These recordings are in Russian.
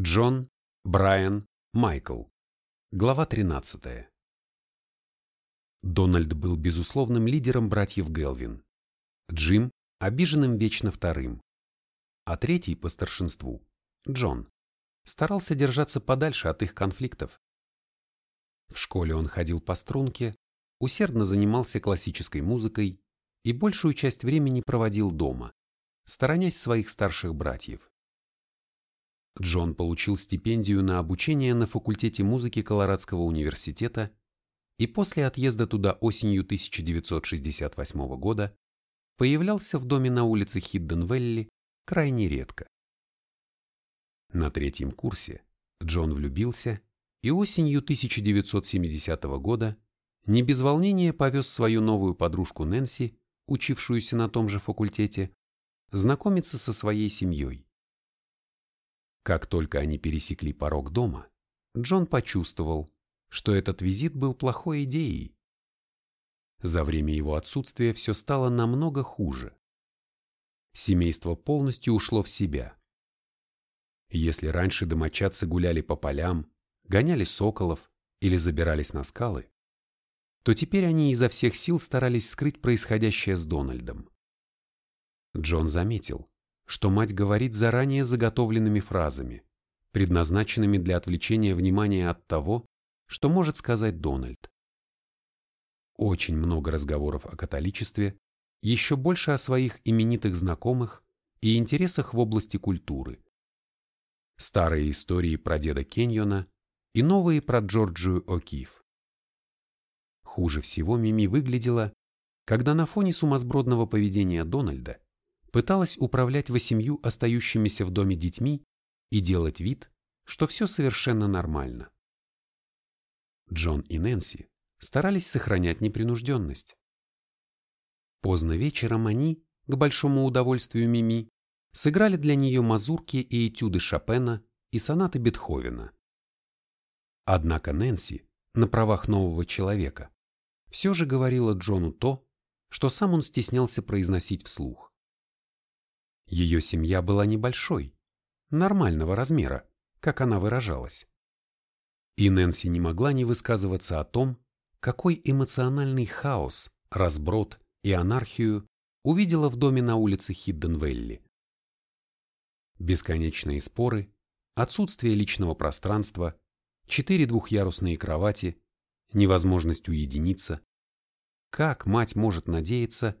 Джон, Брайан, Майкл. Глава 13. Дональд был безусловным лидером братьев Гелвин. Джим – обиженным вечно вторым. А третий по старшинству, Джон, старался держаться подальше от их конфликтов. В школе он ходил по струнке, усердно занимался классической музыкой и большую часть времени проводил дома, сторонясь своих старших братьев. Джон получил стипендию на обучение на факультете музыки Колорадского университета и после отъезда туда осенью 1968 года появлялся в доме на улице Хидденвелли крайне редко. На третьем курсе Джон влюбился и осенью 1970 года не без волнения повез свою новую подружку Нэнси, учившуюся на том же факультете, знакомиться со своей семьей. Как только они пересекли порог дома, Джон почувствовал, что этот визит был плохой идеей. За время его отсутствия все стало намного хуже. Семейство полностью ушло в себя. Если раньше домочадцы гуляли по полям, гоняли соколов или забирались на скалы, то теперь они изо всех сил старались скрыть происходящее с Дональдом. Джон заметил, что мать говорит заранее заготовленными фразами, предназначенными для отвлечения внимания от того, что может сказать Дональд. Очень много разговоров о католичестве, еще больше о своих именитых знакомых и интересах в области культуры. Старые истории про деда Кеньона и новые про Джорджию О'Кифф. Хуже всего Мими выглядела, когда на фоне сумасбродного поведения Дональда пыталась управлять восемью остающимися в доме детьми и делать вид, что все совершенно нормально. Джон и Нэнси старались сохранять непринужденность. Поздно вечером они, к большому удовольствию Мими, сыграли для нее мазурки и этюды Шопена и сонаты Бетховена. Однако Нэнси, на правах нового человека, все же говорила Джону то, что сам он стеснялся произносить вслух. Ее семья была небольшой, нормального размера, как она выражалась. И Нэнси не могла не высказываться о том, какой эмоциональный хаос, разброд и анархию увидела в доме на улице Хидденвелли. Бесконечные споры, отсутствие личного пространства, четыре двухъярусные кровати, невозможность уединиться. Как мать может надеяться,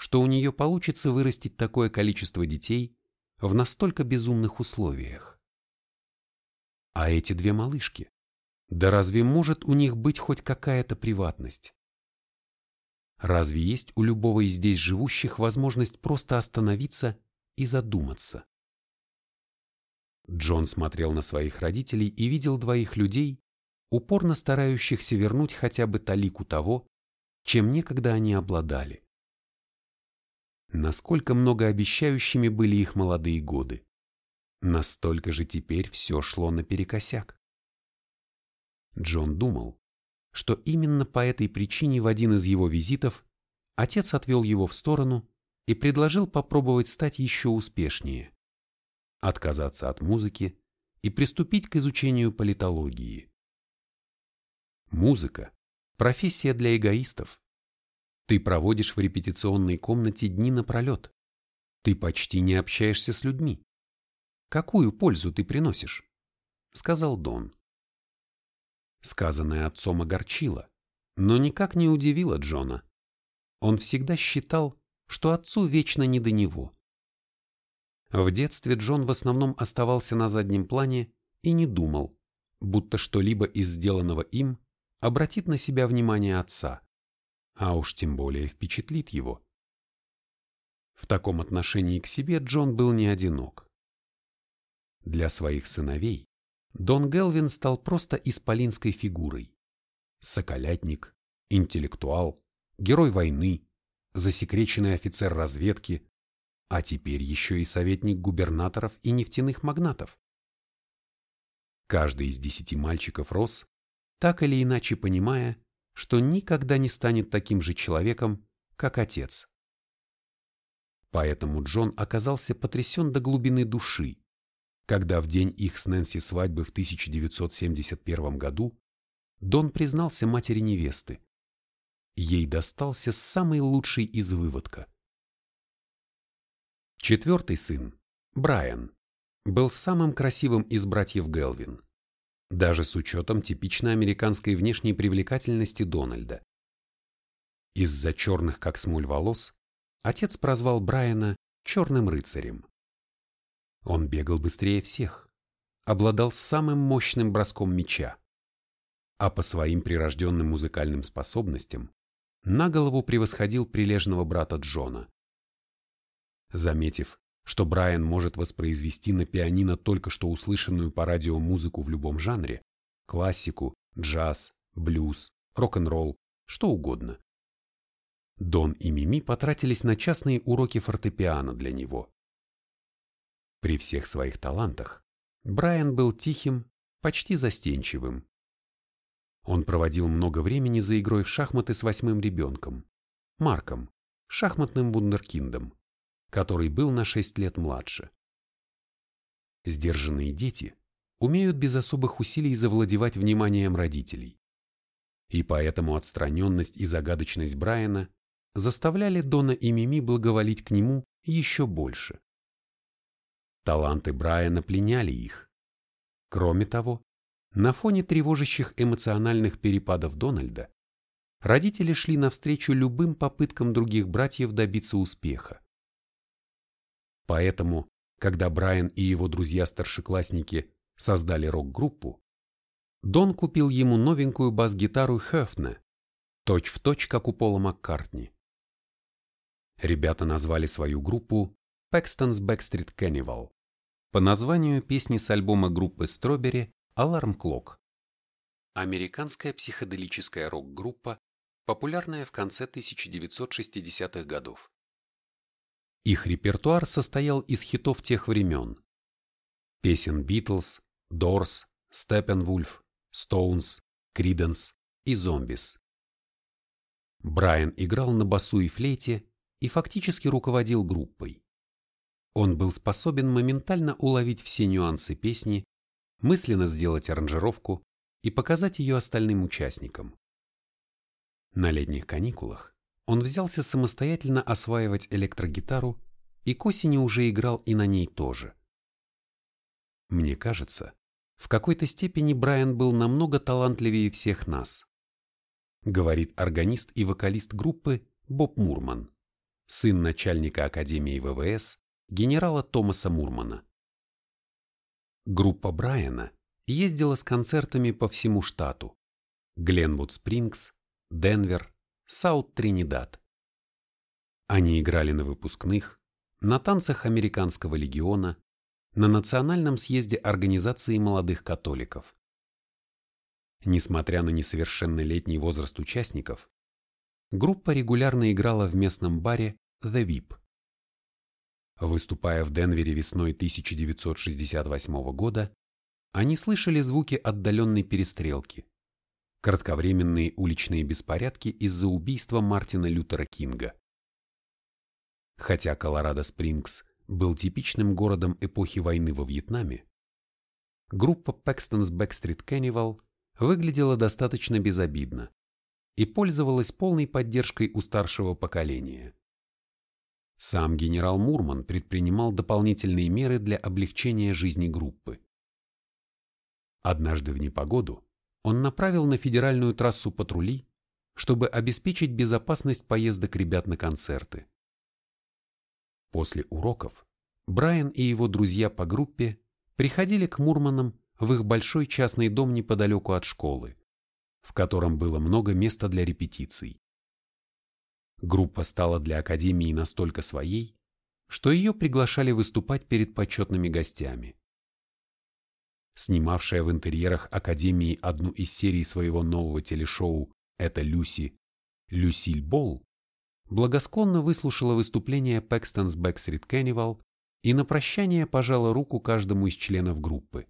что у нее получится вырастить такое количество детей в настолько безумных условиях. А эти две малышки? Да разве может у них быть хоть какая-то приватность? Разве есть у любого из здесь живущих возможность просто остановиться и задуматься? Джон смотрел на своих родителей и видел двоих людей, упорно старающихся вернуть хотя бы талику того, чем некогда они обладали насколько многообещающими были их молодые годы. Настолько же теперь все шло наперекосяк. Джон думал, что именно по этой причине в один из его визитов отец отвел его в сторону и предложил попробовать стать еще успешнее, отказаться от музыки и приступить к изучению политологии. Музыка – профессия для эгоистов, ты проводишь в репетиционной комнате дни напролет. Ты почти не общаешься с людьми. Какую пользу ты приносишь? Сказал Дон. Сказанное отцом огорчило, но никак не удивило Джона. Он всегда считал, что отцу вечно не до него. В детстве Джон в основном оставался на заднем плане и не думал, будто что-либо из сделанного им обратит на себя внимание отца а уж тем более впечатлит его. В таком отношении к себе Джон был не одинок. Для своих сыновей Дон Гелвин стал просто исполинской фигурой. Соколятник, интеллектуал, герой войны, засекреченный офицер разведки, а теперь еще и советник губернаторов и нефтяных магнатов. Каждый из десяти мальчиков рос, так или иначе понимая, что никогда не станет таким же человеком, как отец. Поэтому Джон оказался потрясен до глубины души, когда в день их с Нэнси свадьбы в 1971 году Дон признался матери невесты. Ей достался самый лучший из выводка. Четвертый сын, Брайан, был самым красивым из братьев Гелвин, даже с учетом типично американской внешней привлекательности Дональда. Из-за черных как смоль волос отец прозвал Брайана «черным рыцарем». Он бегал быстрее всех, обладал самым мощным броском меча, а по своим прирожденным музыкальным способностям на голову превосходил прилежного брата Джона. Заметив, что Брайан может воспроизвести на пианино только что услышанную по радио музыку в любом жанре – классику, джаз, блюз, рок-н-ролл, что угодно. Дон и Мими потратились на частные уроки фортепиано для него. При всех своих талантах Брайан был тихим, почти застенчивым. Он проводил много времени за игрой в шахматы с восьмым ребенком, Марком, шахматным вундеркиндом, который был на шесть лет младше. Сдержанные дети умеют без особых усилий завладевать вниманием родителей. И поэтому отстраненность и загадочность Брайана заставляли Дона и Мими благоволить к нему еще больше. Таланты Брайана пленяли их. Кроме того, на фоне тревожащих эмоциональных перепадов Дональда, родители шли навстречу любым попыткам других братьев добиться успеха. Поэтому, когда Брайан и его друзья-старшеклассники создали рок-группу, Дон купил ему новенькую бас-гитару Хефне, точь-в-точь, как у Пола Маккартни. Ребята назвали свою группу Paxton's Backstreet Carnival по названию песни с альбома группы Strawberry Alarm Clock. Американская психоделическая рок-группа, популярная в конце 1960-х годов. Их репертуар состоял из хитов тех времен. Песен Beatles, Doors, Steppenwolf, Stones, Creedence и Zombies. Брайан играл на басу и флейте и фактически руководил группой. Он был способен моментально уловить все нюансы песни, мысленно сделать аранжировку и показать ее остальным участникам. На летних каникулах он взялся самостоятельно осваивать электрогитару и к осени уже играл и на ней тоже. Мне кажется, в какой-то степени Брайан был намного талантливее всех нас, говорит органист и вокалист группы Боб Мурман, сын начальника Академии ВВС генерала Томаса Мурмана. Группа Брайана ездила с концертами по всему штату. Гленвуд Спрингс, Денвер, Саут Тринидад. Они играли на выпускных, на танцах Американского легиона, на национальном съезде Организации молодых католиков. Несмотря на несовершеннолетний возраст участников, группа регулярно играла в местном баре The Vip. Выступая в Денвере весной 1968 года, они слышали звуки отдаленной перестрелки, кратковременные уличные беспорядки из-за убийства Мартина Лютера Кинга. Хотя Колорадо-Спрингс был типичным городом эпохи войны во Вьетнаме, группа Paxton's Backstreet Carnival выглядела достаточно безобидно и пользовалась полной поддержкой у старшего поколения. Сам генерал Мурман предпринимал дополнительные меры для облегчения жизни группы. Однажды в непогоду он направил на федеральную трассу патрули, чтобы обеспечить безопасность поездок ребят на концерты. После уроков Брайан и его друзья по группе приходили к Мурманам в их большой частный дом неподалеку от школы, в котором было много места для репетиций. Группа стала для Академии настолько своей, что ее приглашали выступать перед почетными гостями. Снимавшая в интерьерах Академии одну из серий своего нового телешоу «Это Люси» Люсиль Болл благосклонно выслушала выступление Пэкстонс Backstreet Carnival и на прощание пожала руку каждому из членов группы.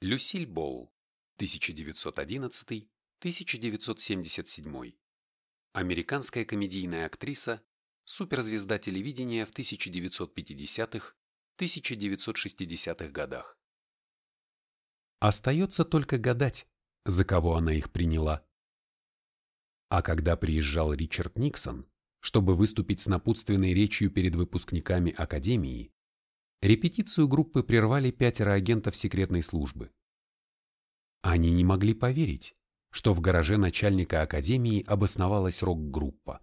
Люсиль Болл, 1911-1977 американская комедийная актриса, суперзвезда телевидения в 1950-х, 1960-х годах. Остается только гадать, за кого она их приняла. А когда приезжал Ричард Никсон, чтобы выступить с напутственной речью перед выпускниками Академии, репетицию группы прервали пятеро агентов секретной службы. Они не могли поверить, что в гараже начальника Академии обосновалась рок-группа.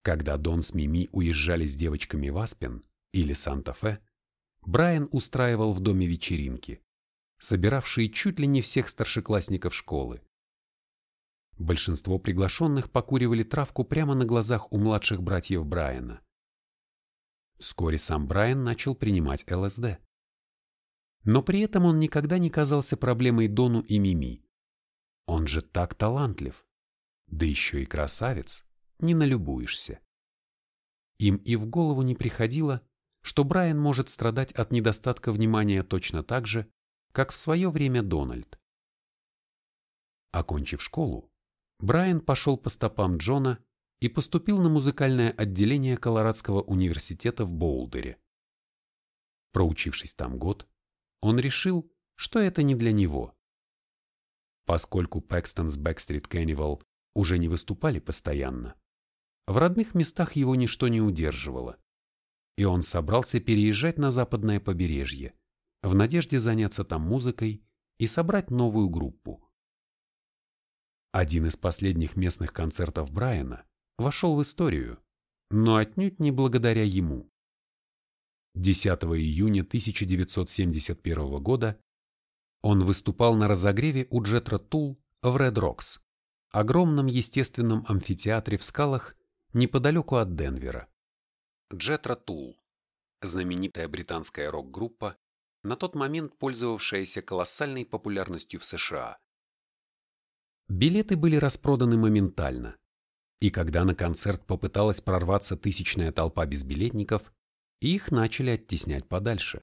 Когда Дон с Мими уезжали с девочками в Аспен или Санта-Фе, Брайан устраивал в доме вечеринки, собиравшие чуть ли не всех старшеклассников школы. Большинство приглашенных покуривали травку прямо на глазах у младших братьев Брайана. Вскоре сам Брайан начал принимать ЛСД. Но при этом он никогда не казался проблемой Дону и Мими. Он же так талантлив. Да еще и красавец, не налюбуешься. Им и в голову не приходило, что Брайан может страдать от недостатка внимания точно так же, как в свое время Дональд. Окончив школу, Брайан пошел по стопам Джона и поступил на музыкальное отделение Колорадского университета в Боулдере. Проучившись там год, он решил, что это не для него. Поскольку Пэкстонс Бэкстрит Кеннивал уже не выступали постоянно, в родных местах его ничто не удерживало, и он собрался переезжать на западное побережье, в надежде заняться там музыкой и собрать новую группу. Один из последних местных концертов Брайана вошел в историю, но отнюдь не благодаря ему. 10 июня 1971 года он выступал на разогреве у Джетра Тул в Ред Рокс, огромном естественном амфитеатре в скалах неподалеку от Денвера. Джетра Тул – знаменитая британская рок-группа, на тот момент пользовавшаяся колоссальной популярностью в США. Билеты были распроданы моментально, и когда на концерт попыталась прорваться тысячная толпа безбилетников, их начали оттеснять подальше.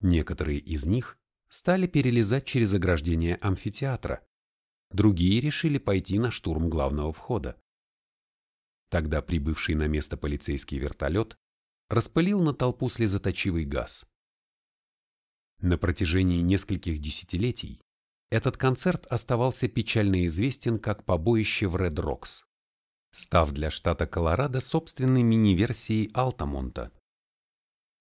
Некоторые из них стали перелезать через ограждение амфитеатра, другие решили пойти на штурм главного входа. Тогда прибывший на место полицейский вертолет распылил на толпу слезоточивый газ. На протяжении нескольких десятилетий этот концерт оставался печально известен как побоище в Ред Рокс, став для штата Колорадо собственной мини-версией Алтамонта.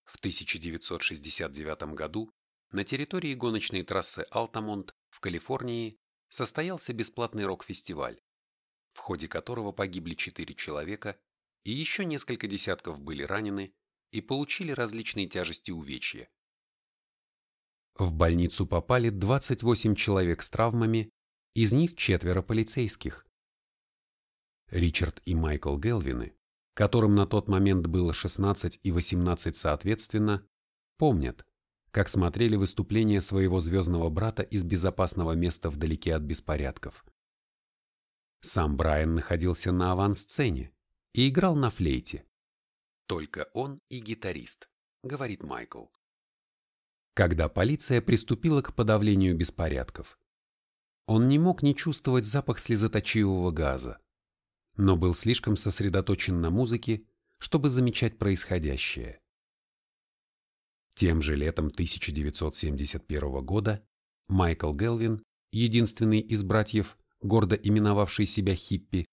В 1969 году на территории гоночной трассы Алтамонт в Калифорнии состоялся бесплатный рок-фестиваль, в ходе которого погибли четыре человека и еще несколько десятков были ранены и получили различные тяжести увечья. В больницу попали 28 человек с травмами, из них четверо полицейских. Ричард и Майкл Гелвины, которым на тот момент было 16 и 18 соответственно, помнят, как смотрели выступление своего звездного брата из безопасного места вдалеке от беспорядков. Сам Брайан находился на авансцене и играл на флейте. Только он и гитарист, говорит Майкл когда полиция приступила к подавлению беспорядков. Он не мог не чувствовать запах слезоточивого газа, но был слишком сосредоточен на музыке, чтобы замечать происходящее. Тем же летом 1971 года Майкл Гелвин, единственный из братьев, гордо именовавший себя хиппи,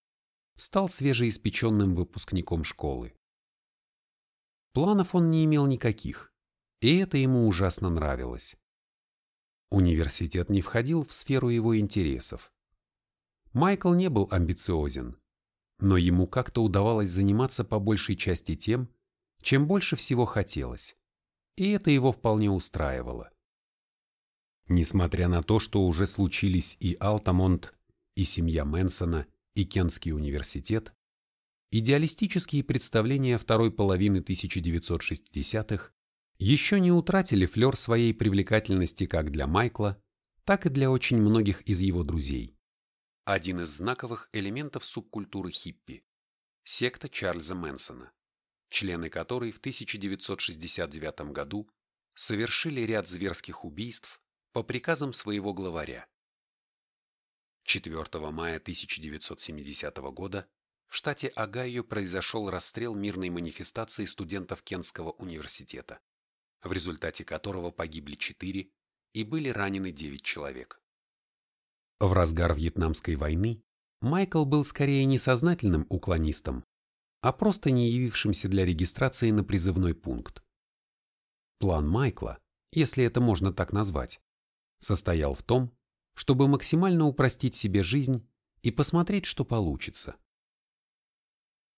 стал свежеиспеченным выпускником школы. Планов он не имел никаких и это ему ужасно нравилось. Университет не входил в сферу его интересов. Майкл не был амбициозен, но ему как-то удавалось заниматься по большей части тем, чем больше всего хотелось, и это его вполне устраивало. Несмотря на то, что уже случились и Алтамонт, и семья Мэнсона, и Кентский университет, идеалистические представления второй половины 1960-х еще не утратили флер своей привлекательности как для Майкла, так и для очень многих из его друзей. Один из знаковых элементов субкультуры хиппи – секта Чарльза Мэнсона, члены которой в 1969 году совершили ряд зверских убийств по приказам своего главаря. 4 мая 1970 года в штате Огайо произошел расстрел мирной манифестации студентов Кентского университета, в результате которого погибли четыре и были ранены девять человек. В разгар Вьетнамской войны Майкл был скорее несознательным уклонистом, а просто не явившимся для регистрации на призывной пункт. План Майкла, если это можно так назвать, состоял в том, чтобы максимально упростить себе жизнь и посмотреть, что получится.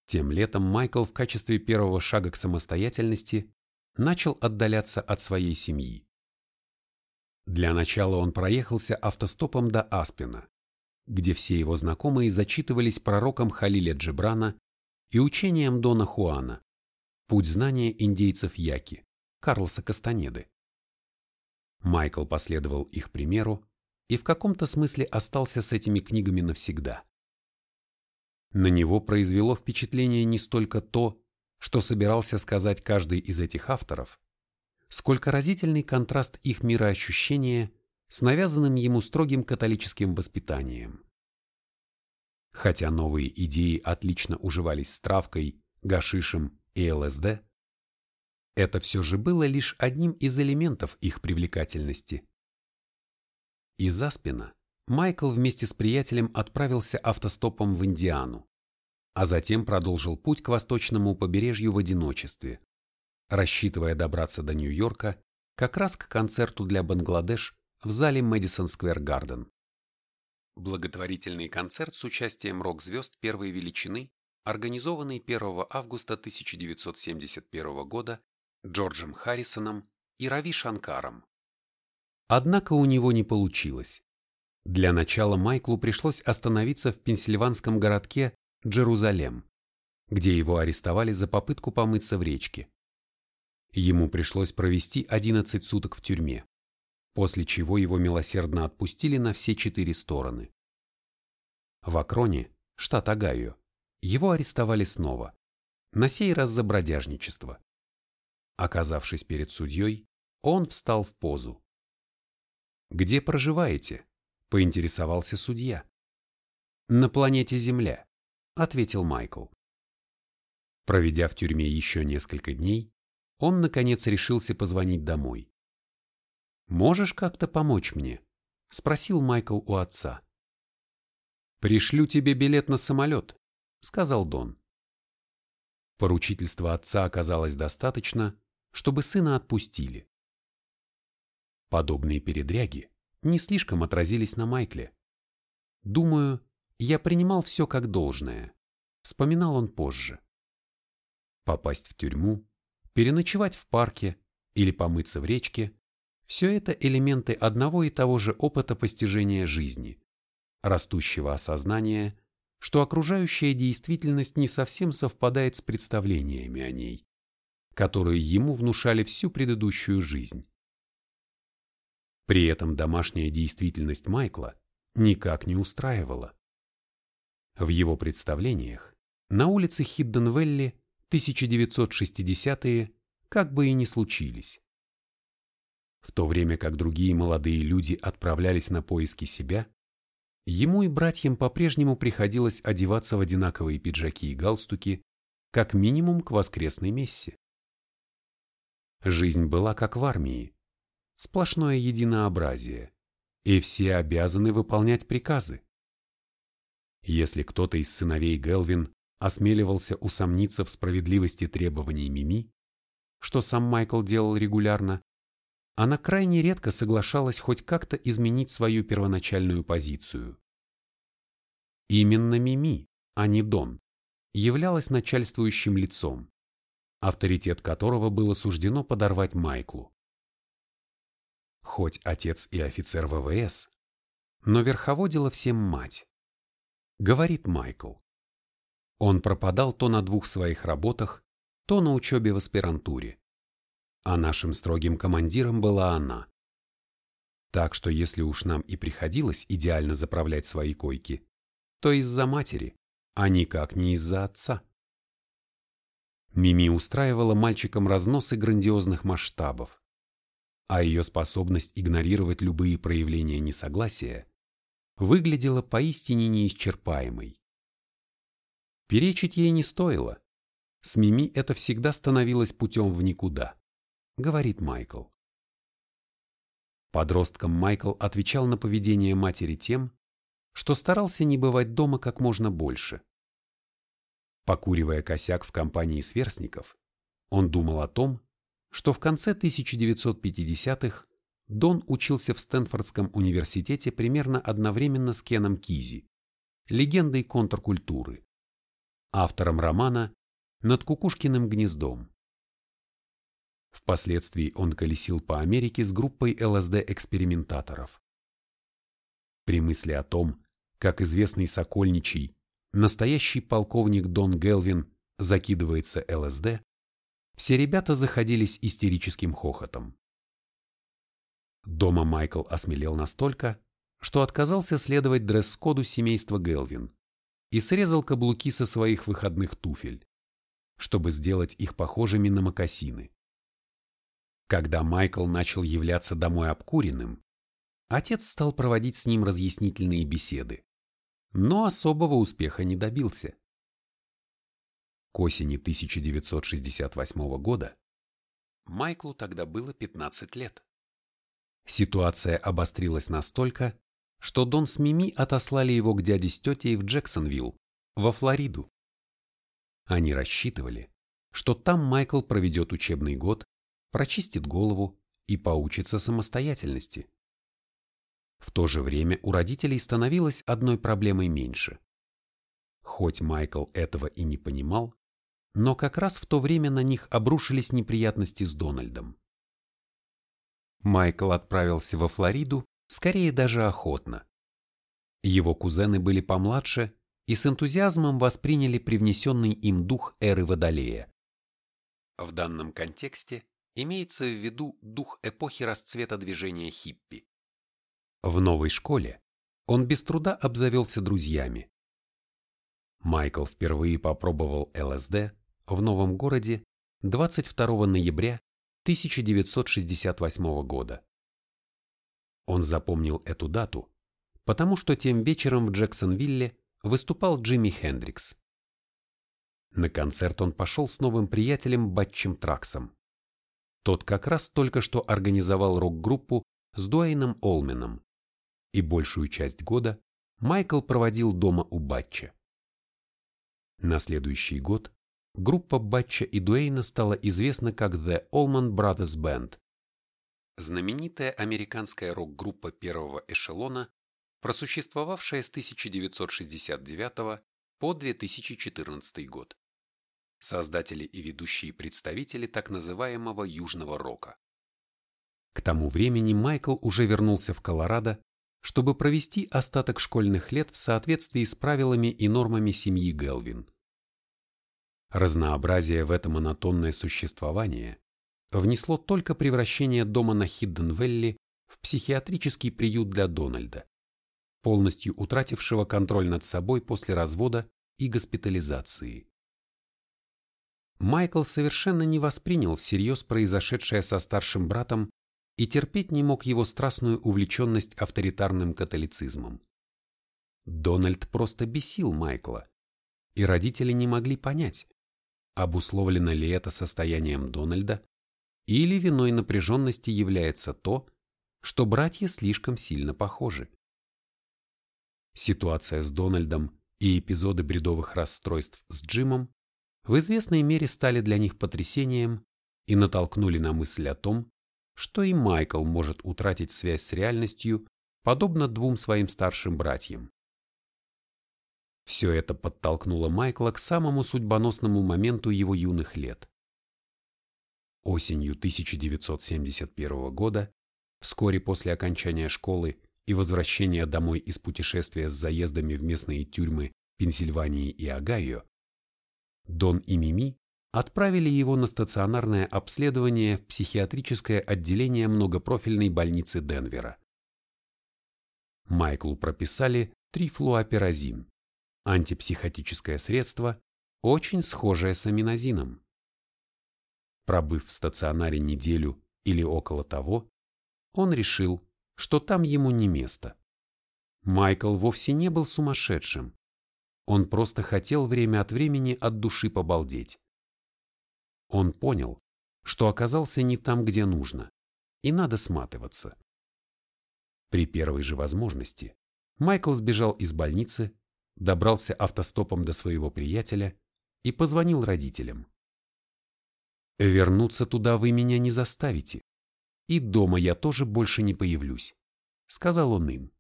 Тем летом Майкл в качестве первого шага к самостоятельности начал отдаляться от своей семьи. Для начала он проехался автостопом до Аспина, где все его знакомые зачитывались пророком Халиля Джебрана и учением Дона Хуана «Путь знания индейцев Яки» Карлоса Кастанеды. Майкл последовал их примеру и в каком-то смысле остался с этими книгами навсегда. На него произвело впечатление не столько то, что собирался сказать каждый из этих авторов, сколько разительный контраст их мироощущения с навязанным ему строгим католическим воспитанием. Хотя новые идеи отлично уживались с травкой, гашишем и ЛСД, это все же было лишь одним из элементов их привлекательности. Из Аспина Майкл вместе с приятелем отправился автостопом в Индиану, а затем продолжил путь к восточному побережью в одиночестве, рассчитывая добраться до Нью-Йорка как раз к концерту для Бангладеш в зале Мэдисон Сквер Гарден. Благотворительный концерт с участием рок-звезд первой величины, организованный 1 августа 1971 года Джорджем Харрисоном и Рави Шанкаром. Однако у него не получилось. Для начала Майклу пришлось остановиться в пенсильванском городке Джерузалем, где его арестовали за попытку помыться в речке. Ему пришлось провести 11 суток в тюрьме, после чего его милосердно отпустили на все четыре стороны. В Акроне, штат Огайо, его арестовали снова, на сей раз за бродяжничество. Оказавшись перед судьей, он встал в позу. «Где проживаете?» – поинтересовался судья. «На планете Земля», – ответил Майкл. Проведя в тюрьме еще несколько дней, он, наконец, решился позвонить домой. «Можешь как-то помочь мне?» – спросил Майкл у отца. «Пришлю тебе билет на самолет», – сказал Дон. Поручительства отца оказалось достаточно, чтобы сына отпустили. Подобные передряги не слишком отразились на Майкле. Думаю, я принимал все как должное, вспоминал он позже. Попасть в тюрьму, переночевать в парке или помыться в речке – все это элементы одного и того же опыта постижения жизни, растущего осознания, что окружающая действительность не совсем совпадает с представлениями о ней которые ему внушали всю предыдущую жизнь. При этом домашняя действительность Майкла никак не устраивала. В его представлениях на улице Хидденвелли 1960-е как бы и не случились. В то время как другие молодые люди отправлялись на поиски себя, ему и братьям по-прежнему приходилось одеваться в одинаковые пиджаки и галстуки, как минимум к воскресной мессе. Жизнь была как в армии. Сплошное единообразие. И все обязаны выполнять приказы. Если кто-то из сыновей Гелвин осмеливался усомниться в справедливости требований Мими, что сам Майкл делал регулярно, она крайне редко соглашалась хоть как-то изменить свою первоначальную позицию. Именно Мими, а не Дон, являлась начальствующим лицом, авторитет которого было суждено подорвать Майклу. Хоть отец и офицер ВВС, но верховодила всем мать. Говорит Майкл. Он пропадал то на двух своих работах, то на учебе в аспирантуре. А нашим строгим командиром была она. Так что если уж нам и приходилось идеально заправлять свои койки, то из-за матери, а никак не из-за отца. Мими устраивала мальчикам разносы грандиозных масштабов, а ее способность игнорировать любые проявления несогласия выглядела поистине неисчерпаемой. Перечить ей не стоило. С Мими это всегда становилось путем в никуда, говорит Майкл. Подростком Майкл отвечал на поведение матери тем, что старался не бывать дома как можно больше. Покуривая косяк в компании сверстников, он думал о том, что в конце 1950-х Дон учился в Стэнфордском университете примерно одновременно с Кеном Кизи, легендой контркультуры, автором романа «Над кукушкиным гнездом». Впоследствии он колесил по Америке с группой ЛСД-экспериментаторов. При мысли о том, как известный Сокольничий, настоящий полковник Дон Гелвин закидывается ЛСД, все ребята заходились истерическим хохотом. Дома Майкл осмелел настолько, что отказался следовать дресс-коду семейства Гелвин и срезал каблуки со своих выходных туфель, чтобы сделать их похожими на мокасины. Когда Майкл начал являться домой обкуренным, отец стал проводить с ним разъяснительные беседы, но особого успеха не добился. К осени 1968 года Майклу тогда было 15 лет. Ситуация обострилась настолько, что Дон с Мими отослали его к дяде с тетей в Джексонвилл, во Флориду. Они рассчитывали, что там Майкл проведет учебный год, прочистит голову и поучится самостоятельности. В то же время у родителей становилось одной проблемой меньше. Хоть Майкл этого и не понимал, но как раз в то время на них обрушились неприятности с Дональдом. Майкл отправился во Флориду, скорее даже охотно. Его кузены были помладше и с энтузиазмом восприняли привнесенный им дух эры Водолея. В данном контексте имеется в виду дух эпохи расцвета движения хиппи. В новой школе он без труда обзавелся друзьями. Майкл впервые попробовал ЛСД в новом городе 22 ноября 1968 года. Он запомнил эту дату, потому что тем вечером в Джексонвилле выступал Джимми Хендрикс. На концерт он пошел с новым приятелем Батчем Траксом. Тот как раз только что организовал рок-группу с Дуэйном Олменом, и большую часть года Майкл проводил дома у Батча. На следующий год группа Батча и Дуэйна стала известна как The Allman Brothers Band. Знаменитая американская рок-группа первого эшелона, просуществовавшая с 1969 по 2014 год. Создатели и ведущие представители так называемого южного рока. К тому времени Майкл уже вернулся в Колорадо, чтобы провести остаток школьных лет в соответствии с правилами и нормами семьи Гелвин. Разнообразие в это монотонное существование внесло только превращение дома на Хидден-Велли в психиатрический приют для Дональда, полностью утратившего контроль над собой после развода и госпитализации. Майкл совершенно не воспринял всерьез произошедшее со старшим братом и терпеть не мог его страстную увлеченность авторитарным католицизмом. Дональд просто бесил Майкла, и родители не могли понять, Обусловлено ли это состоянием Дональда, или виной напряженности является то, что братья слишком сильно похожи. Ситуация с Дональдом и эпизоды бредовых расстройств с Джимом в известной мере стали для них потрясением и натолкнули на мысль о том, что и Майкл может утратить связь с реальностью, подобно двум своим старшим братьям. Все это подтолкнуло Майкла к самому судьбоносному моменту его юных лет. Осенью 1971 года, вскоре после окончания школы и возвращения домой из путешествия с заездами в местные тюрьмы Пенсильвании и Огайо, Дон и Мими отправили его на стационарное обследование в психиатрическое отделение многопрофильной больницы Денвера. Майклу прописали трифлуоперазин, антипсихотическое средство, очень схожее с аминозином. Пробыв в стационаре неделю или около того, он решил, что там ему не место. Майкл вовсе не был сумасшедшим. Он просто хотел время от времени от души побалдеть. Он понял, что оказался не там, где нужно, и надо сматываться. При первой же возможности Майкл сбежал из больницы, добрался автостопом до своего приятеля и позвонил родителям. «Вернуться туда вы меня не заставите, и дома я тоже больше не появлюсь», — сказал он им.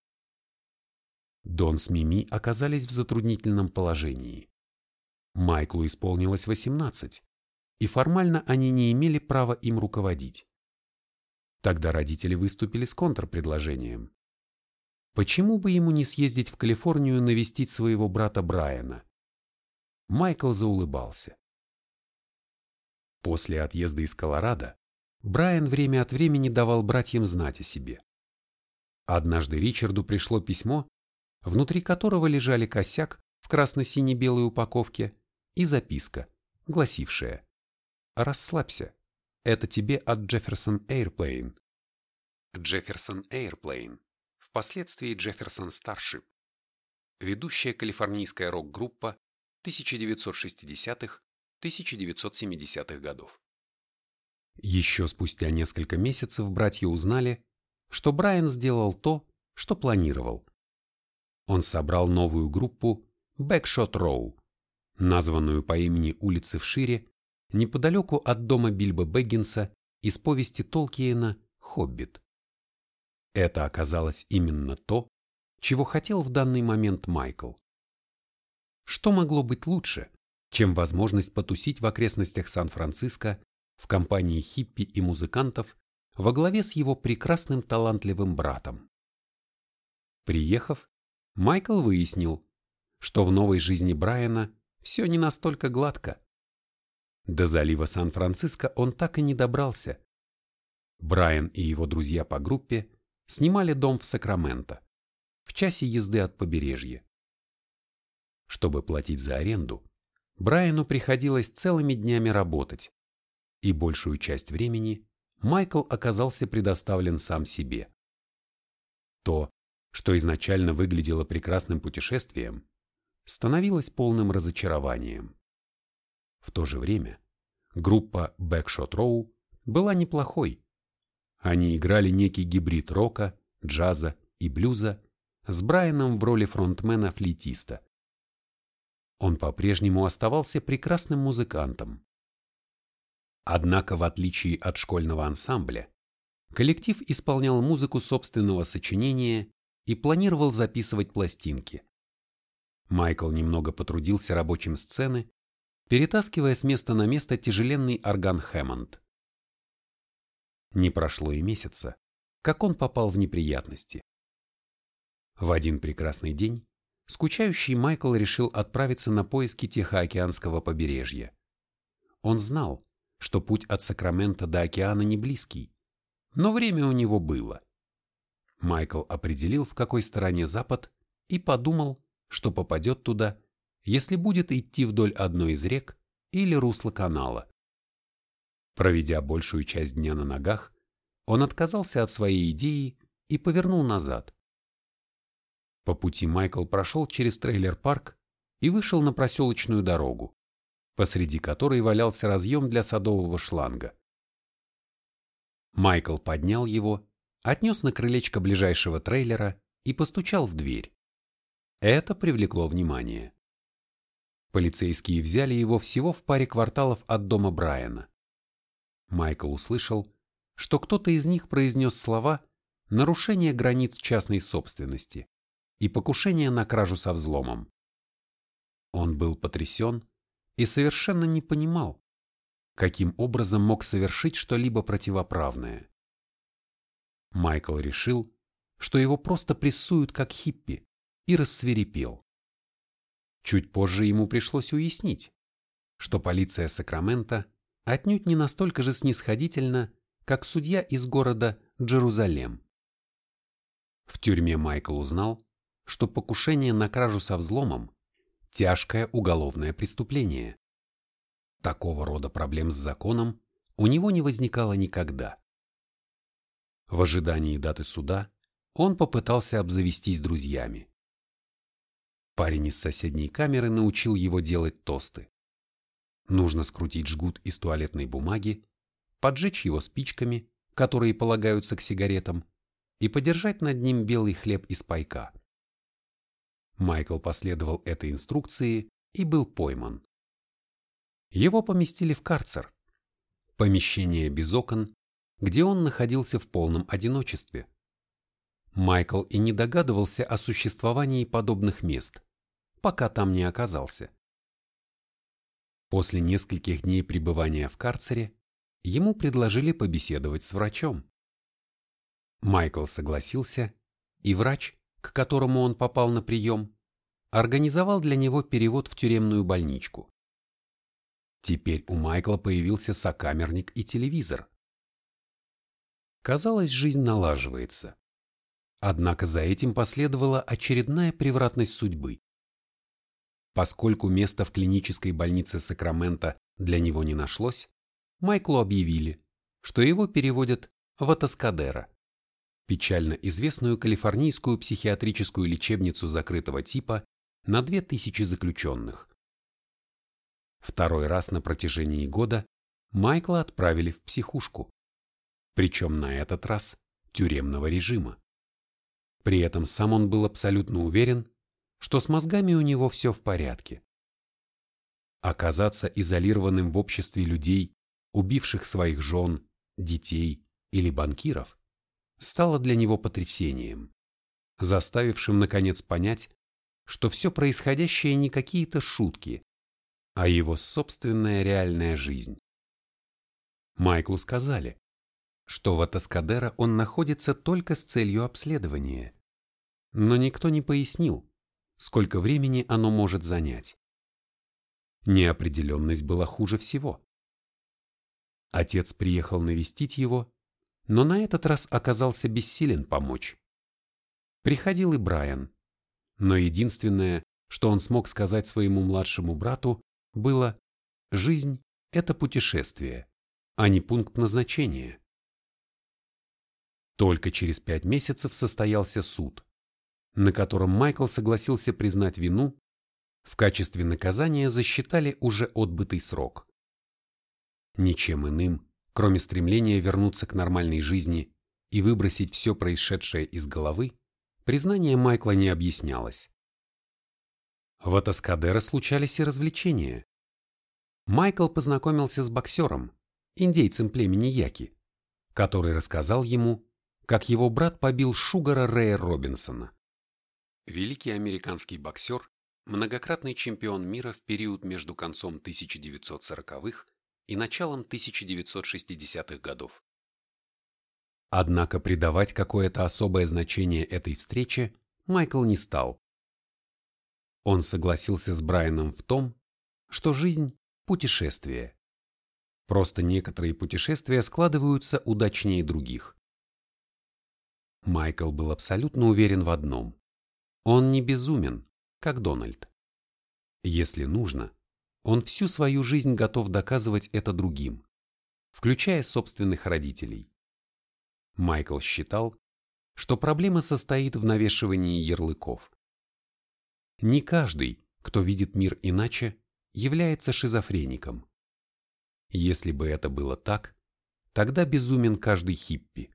Дон с Мими оказались в затруднительном положении. Майклу исполнилось 18, и формально они не имели права им руководить. Тогда родители выступили с контрпредложением. Почему бы ему не съездить в Калифорнию навестить своего брата Брайана? Майкл заулыбался. После отъезда из Колорадо Брайан время от времени давал братьям знать о себе. Однажды Ричарду пришло письмо, внутри которого лежали косяк в красно-сине-белой упаковке и записка, гласившая Расслабься. Это тебе от Jefferson Airplane. Jefferson Airplane. Впоследствии Jefferson Starship. Ведущая калифорнийская рок-группа 1960-1970-х годов. Еще спустя несколько месяцев братья узнали, что Брайан сделал то, что планировал. Он собрал новую группу Backshot Row, названную по имени улицы в Шире неподалеку от дома Бильбо Бэггинса из повести Толкиена «Хоббит». Это оказалось именно то, чего хотел в данный момент Майкл. Что могло быть лучше, чем возможность потусить в окрестностях Сан-Франциско в компании хиппи и музыкантов во главе с его прекрасным талантливым братом? Приехав, Майкл выяснил, что в новой жизни Брайана все не настолько гладко. До залива Сан-Франциско он так и не добрался. Брайан и его друзья по группе снимали дом в Сакраменто, в часе езды от побережья. Чтобы платить за аренду, Брайану приходилось целыми днями работать, и большую часть времени Майкл оказался предоставлен сам себе. То, что изначально выглядело прекрасным путешествием, становилось полным разочарованием. В то же время группа Backshot Row была неплохой. Они играли некий гибрид рока, джаза и блюза с Брайаном в роли фронтмена-флейтиста. Он по-прежнему оставался прекрасным музыкантом. Однако, в отличие от школьного ансамбля, коллектив исполнял музыку собственного сочинения и планировал записывать пластинки. Майкл немного потрудился рабочим сцены перетаскивая с места на место тяжеленный орган Хэммонд. Не прошло и месяца, как он попал в неприятности. В один прекрасный день скучающий Майкл решил отправиться на поиски Тихоокеанского побережья. Он знал, что путь от Сакрамента до океана не близкий, но время у него было. Майкл определил, в какой стороне запад, и подумал, что попадет туда если будет идти вдоль одной из рек или русла канала. Проведя большую часть дня на ногах, он отказался от своей идеи и повернул назад. По пути Майкл прошел через трейлер-парк и вышел на проселочную дорогу, посреди которой валялся разъем для садового шланга. Майкл поднял его, отнес на крылечко ближайшего трейлера и постучал в дверь. Это привлекло внимание. Полицейские взяли его всего в паре кварталов от дома Брайана. Майкл услышал, что кто-то из них произнес слова «нарушение границ частной собственности» и «покушение на кражу со взломом». Он был потрясен и совершенно не понимал, каким образом мог совершить что-либо противоправное. Майкл решил, что его просто прессуют как хиппи, и рассверепел. Чуть позже ему пришлось уяснить, что полиция Сакрамента отнюдь не настолько же снисходительна, как судья из города Джерузалем. В тюрьме Майкл узнал, что покушение на кражу со взломом – тяжкое уголовное преступление. Такого рода проблем с законом у него не возникало никогда. В ожидании даты суда он попытался обзавестись друзьями. Парень из соседней камеры научил его делать тосты. Нужно скрутить жгут из туалетной бумаги, поджечь его спичками, которые полагаются к сигаретам, и подержать над ним белый хлеб из пайка. Майкл последовал этой инструкции и был пойман. Его поместили в карцер, помещение без окон, где он находился в полном одиночестве. Майкл и не догадывался о существовании подобных мест, пока там не оказался. После нескольких дней пребывания в карцере ему предложили побеседовать с врачом. Майкл согласился, и врач, к которому он попал на прием, организовал для него перевод в тюремную больничку. Теперь у Майкла появился сокамерник и телевизор. Казалось, жизнь налаживается. Однако за этим последовала очередная превратность судьбы. Поскольку места в клинической больнице Сакрамента для него не нашлось, Майклу объявили, что его переводят в Атаскадера, печально известную калифорнийскую психиатрическую лечебницу закрытого типа на 2000 заключенных. Второй раз на протяжении года Майкла отправили в психушку, причем на этот раз тюремного режима. При этом сам он был абсолютно уверен, что с мозгами у него все в порядке. Оказаться изолированным в обществе людей, убивших своих жен, детей или банкиров, стало для него потрясением, заставившим наконец понять, что все происходящее не какие-то шутки, а его собственная реальная жизнь. Майклу сказали, что в Атаскадера он находится только с целью обследования. Но никто не пояснил, сколько времени оно может занять. Неопределенность была хуже всего. Отец приехал навестить его, но на этот раз оказался бессилен помочь. Приходил и Брайан, но единственное, что он смог сказать своему младшему брату, было «Жизнь – это путешествие, а не пункт назначения». Только через пять месяцев состоялся суд, на котором Майкл согласился признать вину, в качестве наказания засчитали уже отбытый срок. Ничем иным, кроме стремления вернуться к нормальной жизни и выбросить все происшедшее из головы, признание Майкла не объяснялось. В Атаскадеро случались и развлечения. Майкл познакомился с боксером, индейцем племени Яки, который рассказал ему, как его брат побил Шугара Рэя Робинсона. Великий американский боксер, многократный чемпион мира в период между концом 1940-х и началом 1960-х годов. Однако придавать какое-то особое значение этой встрече Майкл не стал. Он согласился с Брайаном в том, что жизнь – путешествие. Просто некоторые путешествия складываются удачнее других. Майкл был абсолютно уверен в одном. Он не безумен, как Дональд. Если нужно, он всю свою жизнь готов доказывать это другим, включая собственных родителей. Майкл считал, что проблема состоит в навешивании ярлыков. Не каждый, кто видит мир иначе, является шизофреником. Если бы это было так, тогда безумен каждый хиппи.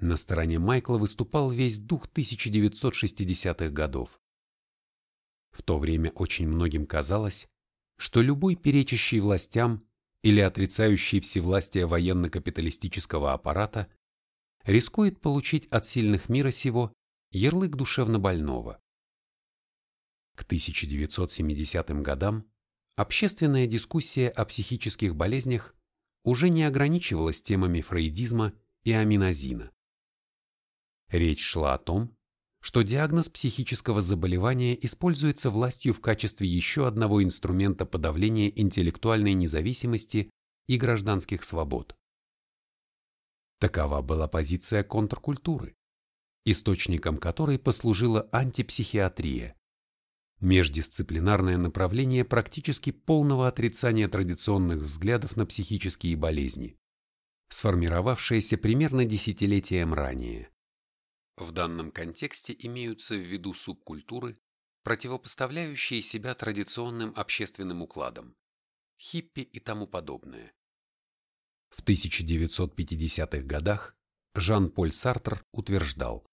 На стороне Майкла выступал весь дух 1960-х годов. В то время очень многим казалось, что любой перечащий властям или отрицающий всевластие военно-капиталистического аппарата рискует получить от сильных мира сего ярлык душевнобольного. К 1970 годам общественная дискуссия о психических болезнях уже не ограничивалась темами фрейдизма и аминозина. Речь шла о том, что диагноз психического заболевания используется властью в качестве еще одного инструмента подавления интеллектуальной независимости и гражданских свобод. Такова была позиция контркультуры, источником которой послужила антипсихиатрия, междисциплинарное направление практически полного отрицания традиционных взглядов на психические болезни, сформировавшееся примерно десятилетием ранее. В данном контексте имеются в виду субкультуры, противопоставляющие себя традиционным общественным укладам, хиппи и тому подобное. В 1950-х годах Жан-Поль Сартр утверждал,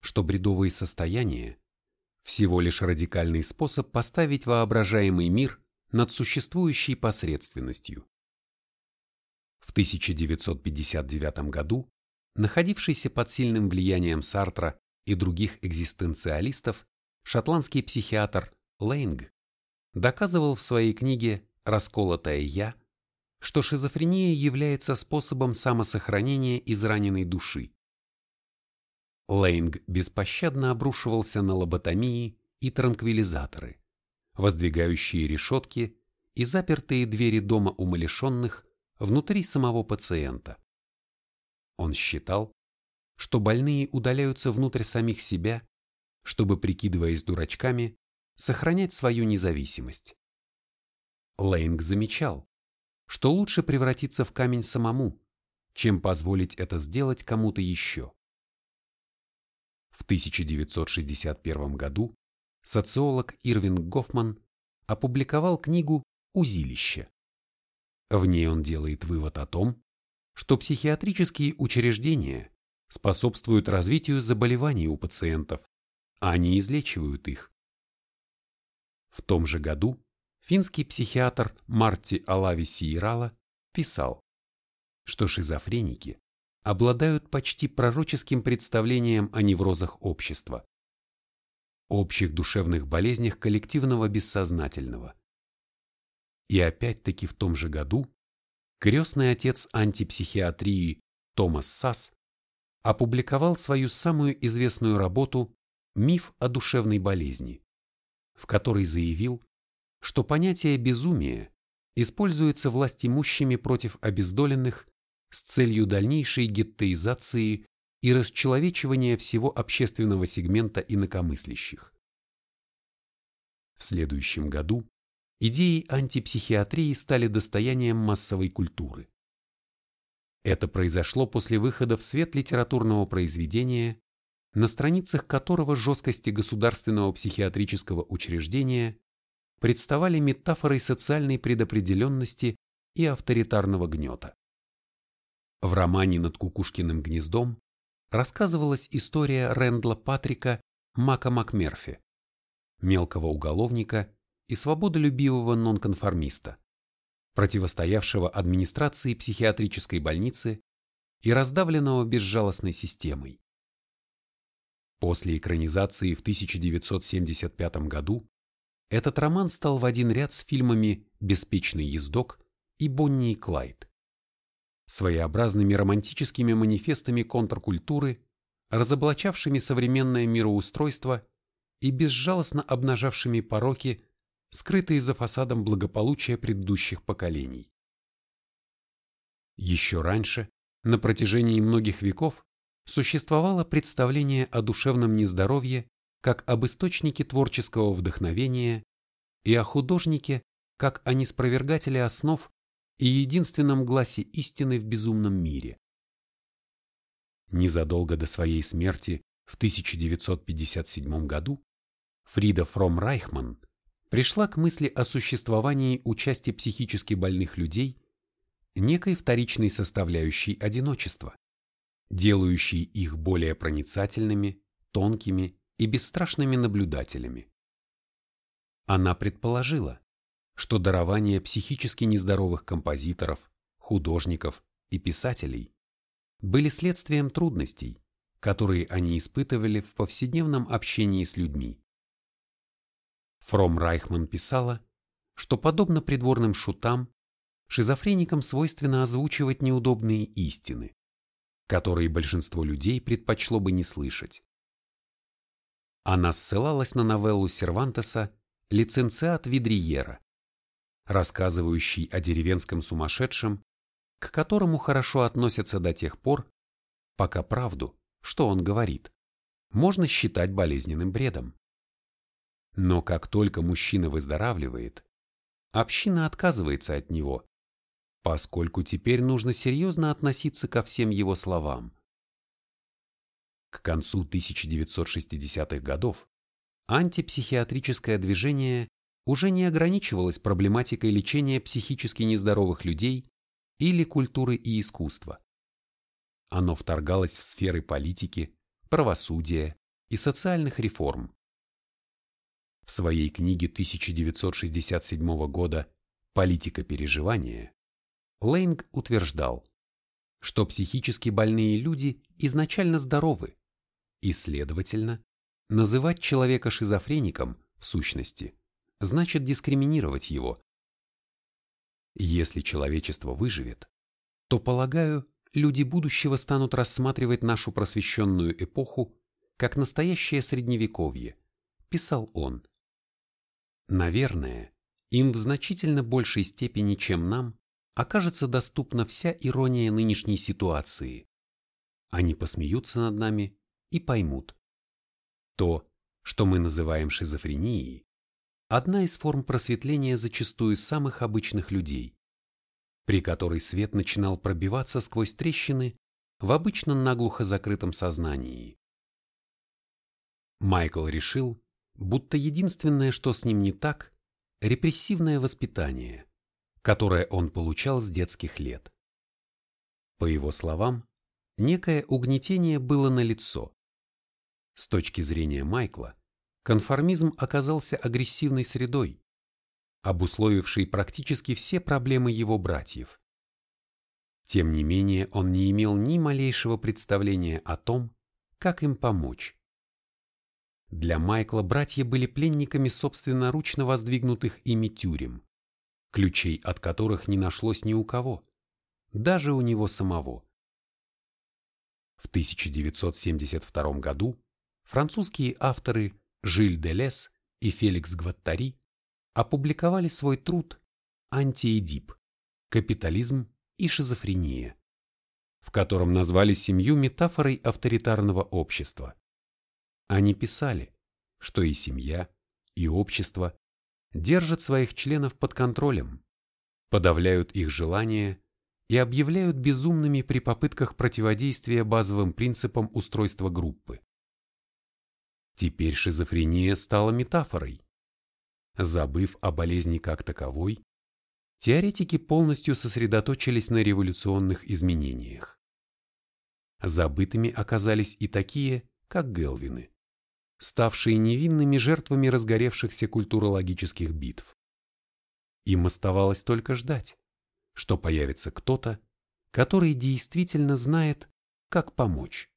что бредовые состояния – всего лишь радикальный способ поставить воображаемый мир над существующей посредственностью. В 1959 году находившийся под сильным влиянием Сартра и других экзистенциалистов, шотландский психиатр Лейнг доказывал в своей книге «Расколотое я», что шизофрения является способом самосохранения израненной души. Лейнг беспощадно обрушивался на лоботомии и транквилизаторы, воздвигающие решетки и запертые двери дома умалишенных внутри самого пациента. Он считал, что больные удаляются внутрь самих себя, чтобы, прикидываясь дурачками, сохранять свою независимость. Лейнг замечал, что лучше превратиться в камень самому, чем позволить это сделать кому-то еще. В 1961 году социолог Ирвинг Гофман опубликовал книгу «Узилище». В ней он делает вывод о том, что психиатрические учреждения способствуют развитию заболеваний у пациентов, а не излечивают их. В том же году финский психиатр Марти Алави Сиерала писал, что шизофреники обладают почти пророческим представлением о неврозах общества, общих душевных болезнях коллективного бессознательного. И опять-таки в том же году крестный отец антипсихиатрии Томас Сасс опубликовал свою самую известную работу «Миф о душевной болезни», в которой заявил, что понятие безумия используется властимущими против обездоленных с целью дальнейшей геттеизации и расчеловечивания всего общественного сегмента инакомыслящих. В следующем году идеи антипсихиатрии стали достоянием массовой культуры. Это произошло после выхода в свет литературного произведения, на страницах которого жесткости государственного психиатрического учреждения представали метафорой социальной предопределенности и авторитарного гнета. В романе «Над кукушкиным гнездом» рассказывалась история Рэндла Патрика Мака МакМерфи, мелкого уголовника, и свободолюбивого нонконформиста, противостоявшего администрации психиатрической больницы и раздавленного безжалостной системой. После экранизации в 1975 году этот роман стал в один ряд с фильмами «Беспечный ездок» и «Бонни и Клайд», своеобразными романтическими манифестами контркультуры, разоблачавшими современное мироустройство и безжалостно обнажавшими пороки скрытые за фасадом благополучия предыдущих поколений. Еще раньше, на протяжении многих веков, существовало представление о душевном нездоровье как об источнике творческого вдохновения и о художнике как о неспровергателе основ и единственном гласе истины в безумном мире. Незадолго до своей смерти в 1957 году Фрида Фром Райхман пришла к мысли о существовании у части психически больных людей некой вторичной составляющей одиночества, делающей их более проницательными, тонкими и бесстрашными наблюдателями. Она предположила, что дарование психически нездоровых композиторов, художников и писателей были следствием трудностей, которые они испытывали в повседневном общении с людьми. Фром Райхман писала, что подобно придворным шутам, шизофреникам свойственно озвучивать неудобные истины, которые большинство людей предпочло бы не слышать. Она ссылалась на новеллу Сервантеса «Лиценциат Видриера», рассказывающий о деревенском сумасшедшем, к которому хорошо относятся до тех пор, пока правду, что он говорит, можно считать болезненным бредом. Но как только мужчина выздоравливает, община отказывается от него, поскольку теперь нужно серьезно относиться ко всем его словам. К концу 1960-х годов антипсихиатрическое движение уже не ограничивалось проблематикой лечения психически нездоровых людей или культуры и искусства. Оно вторгалось в сферы политики, правосудия и социальных реформ. В своей книге 1967 года «Политика переживания» Лейнг утверждал, что психически больные люди изначально здоровы, и, следовательно, называть человека шизофреником, в сущности, значит дискриминировать его. Если человечество выживет, то, полагаю, люди будущего станут рассматривать нашу просвещенную эпоху как настоящее средневековье, писал он. Наверное, им в значительно большей степени, чем нам, окажется доступна вся ирония нынешней ситуации. Они посмеются над нами и поймут. То, что мы называем шизофренией, одна из форм просветления зачастую самых обычных людей, при которой свет начинал пробиваться сквозь трещины в обычно наглухо закрытом сознании. Майкл решил, будто единственное, что с ним не так, репрессивное воспитание, которое он получал с детских лет. По его словам, некое угнетение было налицо. С точки зрения Майкла, конформизм оказался агрессивной средой, обусловившей практически все проблемы его братьев. Тем не менее, он не имел ни малейшего представления о том, как им помочь. Для Майкла братья были пленниками собственноручно воздвигнутых ими тюрем, ключей от которых не нашлось ни у кого, даже у него самого. В 1972 году французские авторы Жиль Делес и Феликс Гваттари опубликовали свой труд «Антиэдип. Капитализм и шизофрения», в котором назвали семью метафорой авторитарного общества. Они писали, что и семья, и общество держат своих членов под контролем, подавляют их желания и объявляют безумными при попытках противодействия базовым принципам устройства группы. Теперь шизофрения стала метафорой, Забыв о болезни как таковой, теоретики полностью сосредоточились на революционных изменениях. Забытыми оказались и такие, как Гелвины, ставшие невинными жертвами разгоревшихся культурологических битв. Им оставалось только ждать, что появится кто-то, который действительно знает, как помочь.